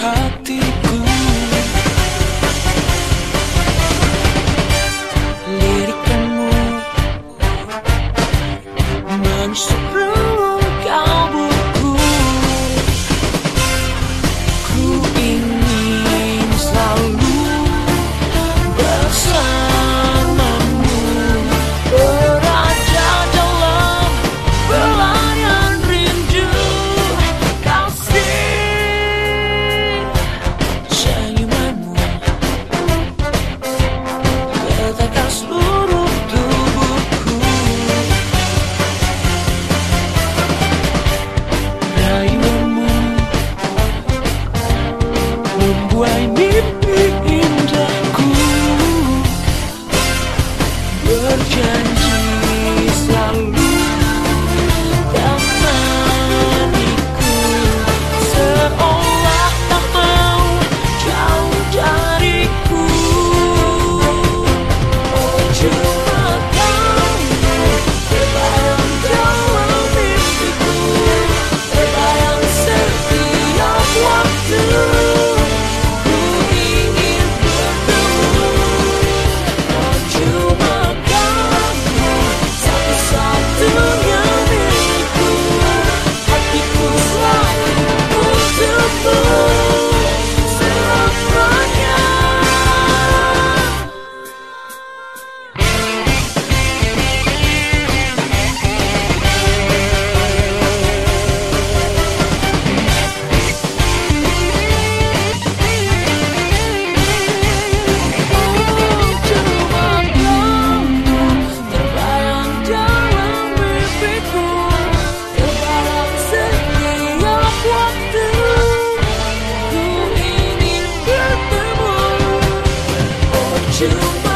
hatiku. Lirikanmu Mensuruh membuai mimpi indahku. Berjanji to